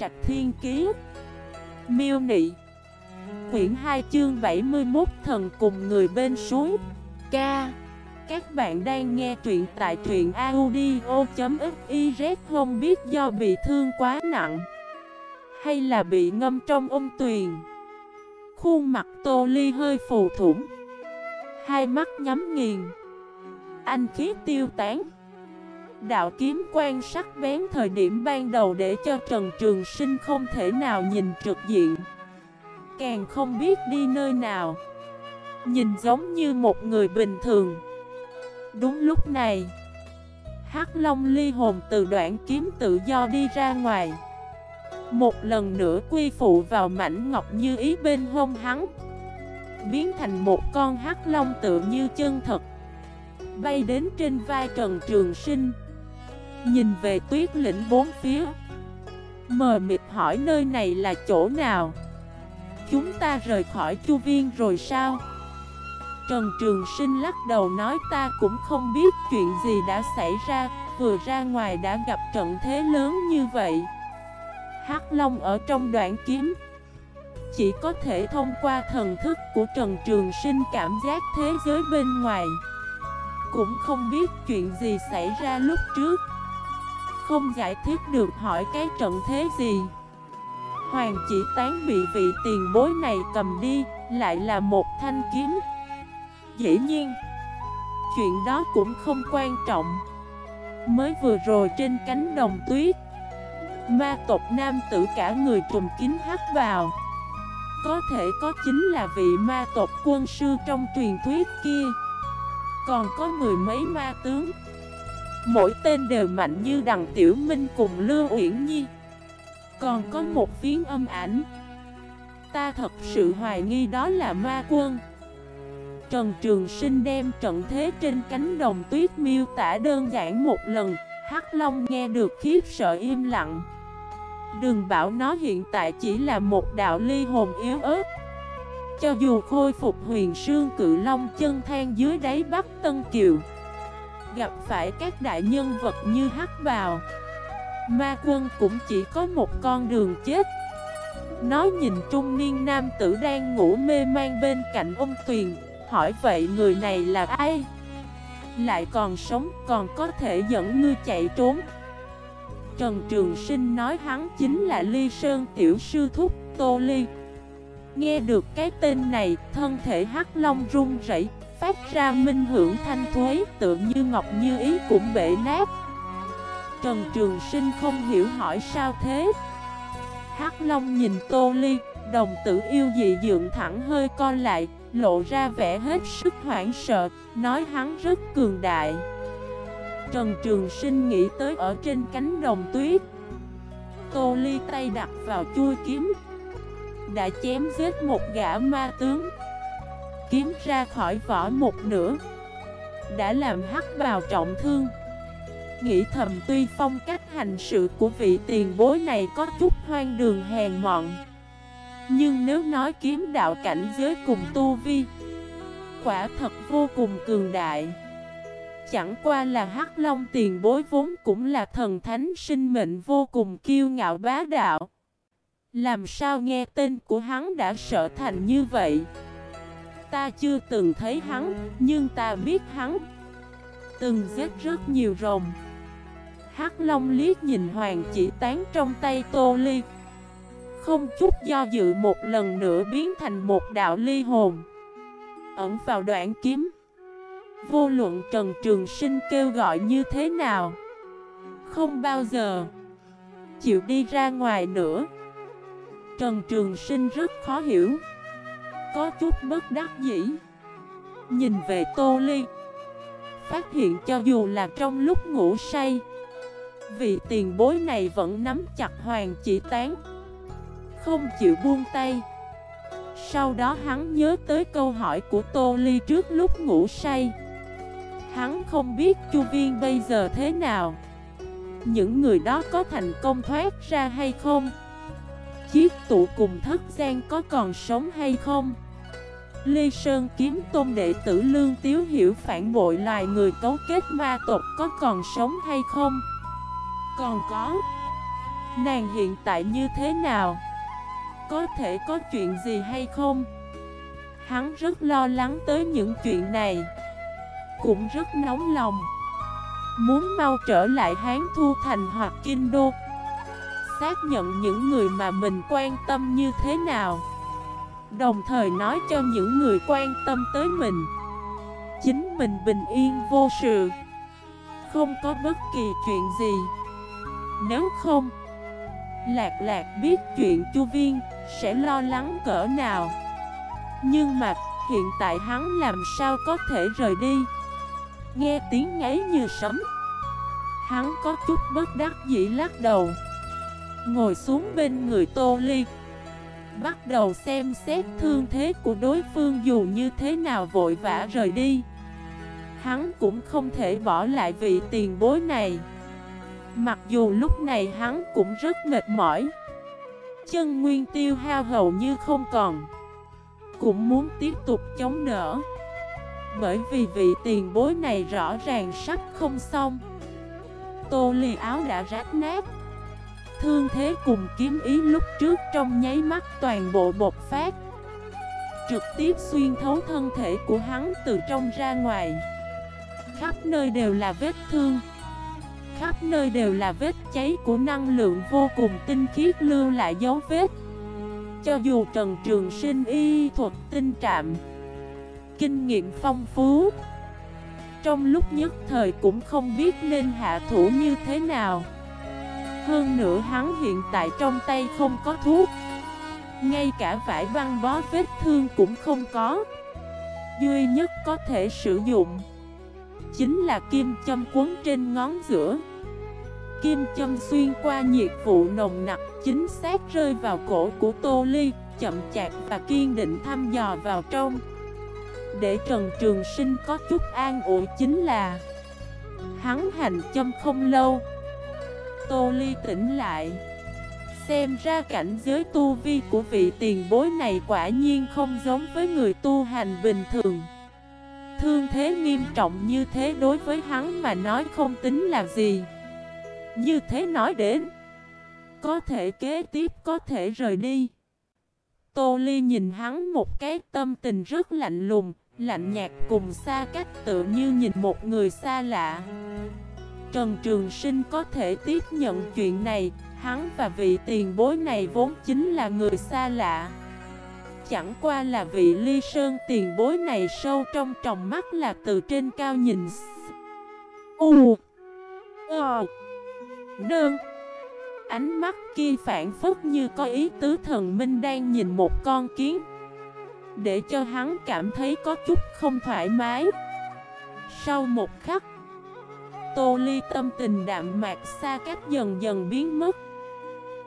Trạch Thiên Kiế Miêu Nị. Quyển 2 chương 71 Thần cùng người bên suối. Ca. Các bạn đang nghe truyện tại truyện audio.xyz Không biết do bị thương quá nặng, Hay là bị ngâm trong ôm tuyền. Khuôn mặt Tô Ly hơi phù thủng. Hai mắt nhắm nghiền. Anh khí tiêu tán. Đạo kiếm quan sắc bén thời điểm ban đầu để cho Trần Trường Sinh không thể nào nhìn trực diện. Càng không biết đi nơi nào. Nhìn giống như một người bình thường. Đúng lúc này, Hắc Long ly hồn từ đoạn kiếm tự do đi ra ngoài. Một lần nữa quy phụ vào mảnh ngọc như ý bên hông hắn. Biến thành một con hắc long tự như chân thật. Bay đến trên vai Trần Trường Sinh. Nhìn về tuyết lĩnh bốn phía. Mờ mịt hỏi nơi này là chỗ nào? Chúng ta rời khỏi chu viên rồi sao? Trần Trường Sinh lắc đầu nói ta cũng không biết chuyện gì đã xảy ra, Vừa ra ngoài đã gặp trận thế lớn như vậy. Hắc Long ở trong đoạn kiếm. Chỉ có thể thông qua thần thức của Trần Trường Sinh cảm giác thế giới bên ngoài. Cũng không biết chuyện gì xảy ra lúc trước không giải thích được hỏi cái trận thế gì. Hoàng chỉ tán bị vị tiền bối này cầm đi, Lại là một thanh kiếm. Dĩ nhiên, Chuyện đó cũng không quan trọng. Mới vừa rồi trên cánh đồng tuyết, Ma tộc nam tử cả người trùm kín hắt vào Có thể có chính là vị ma tộc quân sư trong truyền thuyết kia. Còn có mười mấy ma tướng. Mỗi tên đều mạnh như đằng Tiểu Minh cùng Lưu Uyển Nhi. Còn có một phiến âm ảnh. Ta thật sự hoài nghi đó là ma quân. Trần Trường Sinh đem trận thế trên cánh đồng tuyết miêu tả đơn giản một lần, Hắc Long nghe được khiếp sợ im lặng. Đừng bảo nó hiện tại chỉ là một đạo ly hồn yếu ớt. Cho dù khôi phục huyền sương cự long chân than dưới đáy Bắc Tân Kiều gặp phải các đại nhân vật như hắc bào. Ma quân cũng chỉ có một con đường chết. Nó nhìn trung niên nam tử đang ngủ mê man bên cạnh ông Tuyền Hỏi vậy người này là ai? Lại còn sống còn có thể dẫn ngươi chạy trốn. Trần Trường Sinh nói hắn chính là Ly Sơn Tiểu Sư Thúc Tô Ly. Nghe được cái tên này, thân thể Hắc Long run rẩy, phát ra minh hưởng thanh thuế tượng như ngọc như ý cũng bể nát Trần Trường Sinh không hiểu hỏi sao thế Hắc Long nhìn Tô Ly, đồng tử yêu dị dựng thẳng hơi co lại, lộ ra vẻ hết sức hoảng sợ, nói hắn rất cường đại. Trần Trường Sinh nghĩ tới ở trên cánh đồng tuyết. Tô Ly tay đặt vào chui kiếm, đã chém giết một gã ma tướng kiếm ra khỏi vỏ một nửa. Đã làm hắc bào trọng thương. Nghĩ thầm tuy phong cách hành sự của vị tiền bối này có chút hoang đường hèn mọn. Nhưng nếu nói kiếm đạo cảnh giới cùng tu vi, Quả thật vô cùng cường đại. Chẳng qua là hắc long tiền bối vốn cũng là thần thánh sinh mệnh vô cùng kiêu ngạo bá đạo. Làm sao nghe tên của hắn đã sợ thành như vậy? Ta chưa từng thấy hắn, nhưng ta biết hắn Từng giết rất nhiều rồng. Hắc Long liếc nhìn Hoàng chỉ tán trong tay Tô Ly. Không chút do dự một lần nữa biến thành một đạo ly hồn. Ẩn vào đoạn kiếm. Vô luận Trần Trường Sinh kêu gọi như thế nào Không bao giờ Chịu đi ra ngoài nữa. Trần Trường Sinh rất khó hiểu có chút bất đắc dĩ. Nhìn về Tô Ly, Phát hiện cho dù là trong lúc ngủ say Vị tiền bối này vẫn nắm chặt hoàng chỉ tán, Không chịu buông tay. Sau đó hắn nhớ tới câu hỏi của Tô Ly trước lúc ngủ say. Hắn không biết Chu Viên bây giờ thế nào. Những người đó có thành công thoát ra hay không? Chiếc tụ cùng thất gian có còn sống hay không? Lê Sơn kiếm tôn đệ tử Lương Tiếu hiểu phản bội loài người cấu kết ma tộc có còn sống hay không? Còn có Nàng hiện tại như thế nào? Có thể có chuyện gì hay không? Hắn rất lo lắng tới những chuyện này Cũng rất nóng lòng Muốn mau trở lại Hán Thu Thành hoặc Kinh Đô Xác nhận những người mà mình quan tâm như thế nào Đồng thời nói cho những người quan tâm tới mình. Chính mình bình yên vô sự. Không có bất kỳ chuyện gì. Nếu không, Lạc lạc biết chuyện chu viên Sẽ lo lắng cỡ nào. Nhưng mà, hiện tại hắn làm sao có thể rời đi? Nghe tiếng ngáy như sấm. Hắn có chút bất đắc dĩ lắc đầu. Ngồi xuống bên người Tô Ly. Bắt đầu xem xét thương thế của đối phương dù như thế nào vội vã rời đi. Hắn cũng không thể bỏ lại vị tiền bối này. Mặc dù lúc này hắn cũng rất mệt mỏi. Chân nguyên tiêu hao hầu như không còn. Cũng muốn tiếp tục chống đỡ. Bởi vì vị tiền bối này rõ ràng sắp không xong. Tô lì áo đã rách nát. Thương thế cùng kiếm ý lúc trước trong nháy mắt toàn bộ bột phát. Trực tiếp xuyên thấu thân thể của hắn từ trong ra ngoài. Khắp nơi đều là vết thương. Khắp nơi đều là vết cháy của năng lượng vô cùng tinh khiết lưu lại dấu vết. Cho dù Trần Trường Sinh y thuật tinh trạm, Kinh nghiệm phong phú, Trong lúc nhất thời cũng không biết nên hạ thủ như thế nào hơn nữa hắn hiện tại trong tay không có thuốc. Ngay cả vải băng bó vết thương cũng không có. Duy nhất có thể sử dụng Chính là kim châm quấn trên ngón giữa. Kim châm xuyên qua nhiệt vụ nồng nặc Chính xác rơi vào cổ của Tô Ly, Chậm chạp và kiên định thăm dò vào trong. Để Trần Trường Sinh có chút an ủi chính là, Hắn hành châm không lâu Tô Ly tỉnh lại. Xem ra cảnh giới tu vi của vị tiền bối này quả nhiên không giống với người tu hành bình thường. Thương thế nghiêm trọng như thế đối với hắn mà nói không tính là gì. Như thế nói đến, Có thể kế tiếp có thể rời đi. Tô Ly nhìn hắn một cái, tâm tình rất lạnh lùng, Lạnh nhạt cùng xa cách tự như nhìn một người xa lạ. Trần Trường Sinh có thể tiếp nhận chuyện này. Hắn và vị tiền bối này vốn chính là người xa lạ. Chẳng qua là vị ly sơn tiền bối này sâu trong tròng mắt là từ trên cao nhìn U Ờ Đơn Ánh mắt kia phản phức như có ý tứ thần minh đang nhìn một con kiến, Để cho hắn cảm thấy có chút không thoải mái. Sau một khắc Tô Ly tâm tình đạm mạc xa cách dần dần biến mất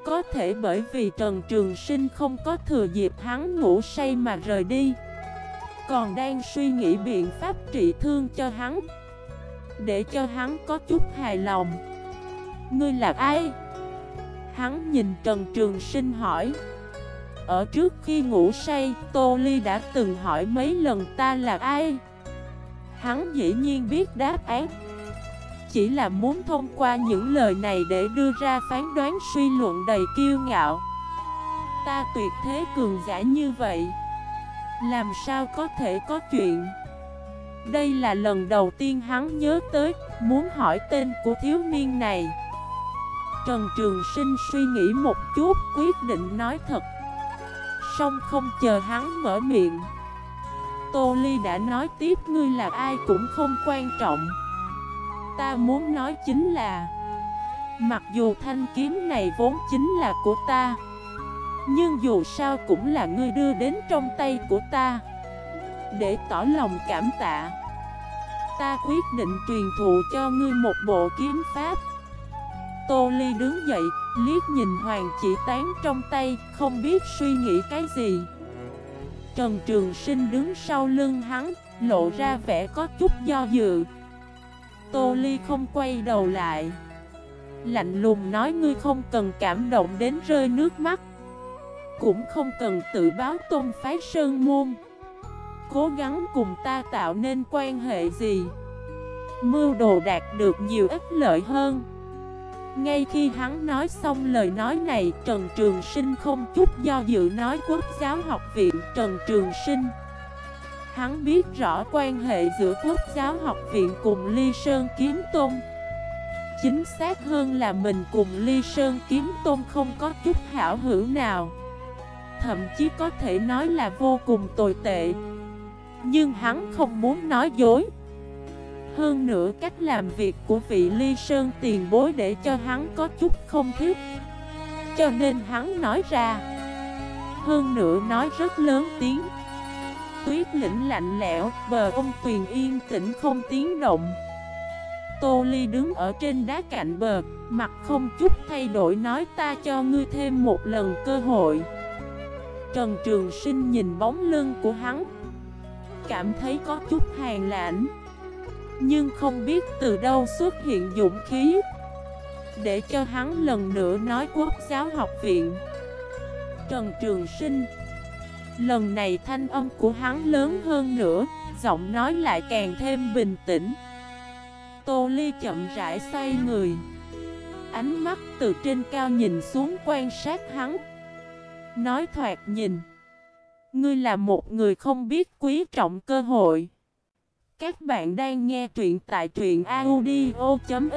Có thể bởi vì Trần Trường Sinh không có thừa dịp hắn ngủ say mà rời đi Còn đang suy nghĩ biện pháp trị thương cho hắn Để cho hắn có chút hài lòng Ngươi là ai? Hắn nhìn Trần Trường Sinh hỏi Ở trước khi ngủ say, Tô Ly đã từng hỏi mấy lần ta là ai? Hắn dĩ nhiên biết đáp án chỉ là muốn thông qua những lời này để đưa ra phán đoán suy luận đầy kiêu ngạo. Ta tuyệt thế cường giả như vậy, Làm sao có thể có chuyện? Đây là lần đầu tiên hắn nhớ tới, Muốn hỏi tên của thiếu niên này. Trần Trường Sinh suy nghĩ một chút, Quyết định nói thật. Xong không chờ hắn mở miệng, Tô Ly đã nói tiếp, ngươi là ai cũng không quan trọng. Ta muốn nói chính là Mặc dù thanh kiếm này vốn chính là của ta Nhưng dù sao cũng là ngươi đưa đến trong tay của ta. Để tỏ lòng cảm tạ Ta quyết định truyền thụ cho ngươi một bộ kiếm pháp. Tô Ly đứng dậy, liếc nhìn Hoàng chỉ tán trong tay, không biết suy nghĩ cái gì. Trần Trường Sinh đứng sau lưng hắn, lộ ra vẻ có chút do dự. Tô Ly không quay đầu lại. Lạnh lùng nói ngươi không cần cảm động đến rơi nước mắt Cũng không cần tự báo tôn phái sơn môn. Cố gắng cùng ta tạo nên quan hệ gì? Mưu đồ đạt được nhiều ích lợi hơn. Ngay khi hắn nói xong lời nói này, Trần Trường Sinh không chút do dự nói quốc giáo học viện Trần Trường Sinh. Hắn biết rõ quan hệ giữa quốc giáo học viện cùng Ly Sơn Kiếm Tôn. Chính xác hơn là mình cùng Ly Sơn Kiếm Tôn không có chút hảo hữu nào. Thậm chí có thể nói là vô cùng tồi tệ. Nhưng hắn không muốn nói dối. Hơn nữa cách làm việc của vị ly sơn tiền bối để cho hắn có chút không thích Cho nên hắn nói ra Hơn nữa nói rất lớn tiếng Tuyết lĩnh lạnh lẽo, bờ ông tuyền yên tĩnh không tiếng động. Tô Ly đứng ở trên đá cạnh bờ, mặt không chút thay đổi nói ta cho ngươi thêm một lần cơ hội. Trần Trường Sinh nhìn bóng lưng của hắn Cảm thấy có chút hàng lãnh. Nhưng không biết từ đâu xuất hiện dũng khí Để cho hắn lần nữa nói quốc giáo học viện. Trần Trường Sinh Lần này thanh âm của hắn lớn hơn nữa, Giọng nói lại càng thêm bình tĩnh. Tô Ly chậm rãi xoay người. Ánh mắt từ trên cao nhìn xuống quan sát hắn. Nói thoạt nhìn, Ngươi là một người không biết quý trọng cơ hội. Các bạn đang nghe truyện tại truyện audio.fif